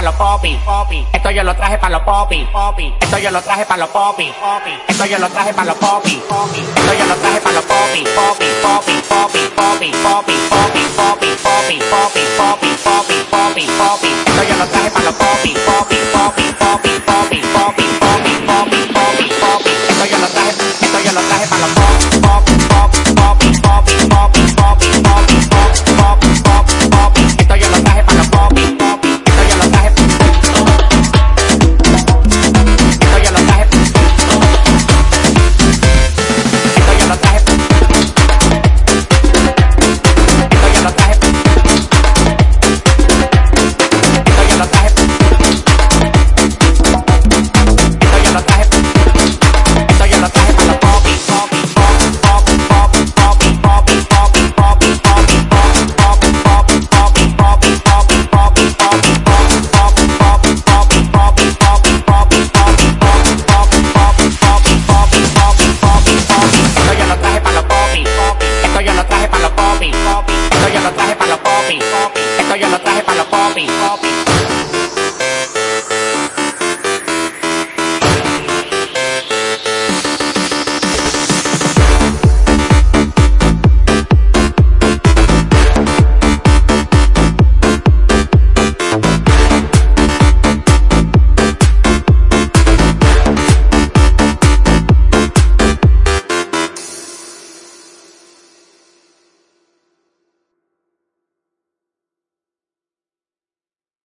para los popi, popi. Esto yo lo traje para los popi, popi. Esto yo lo traje para los popi, popi. Esto yo lo traje para los popi, popi. Esto yo lo traje para los popi, popi, popi, popi, popi, popi, popi, popi, popi, popi, popi, popi, popi, popi. Esto yo lo traje para los popi, popi.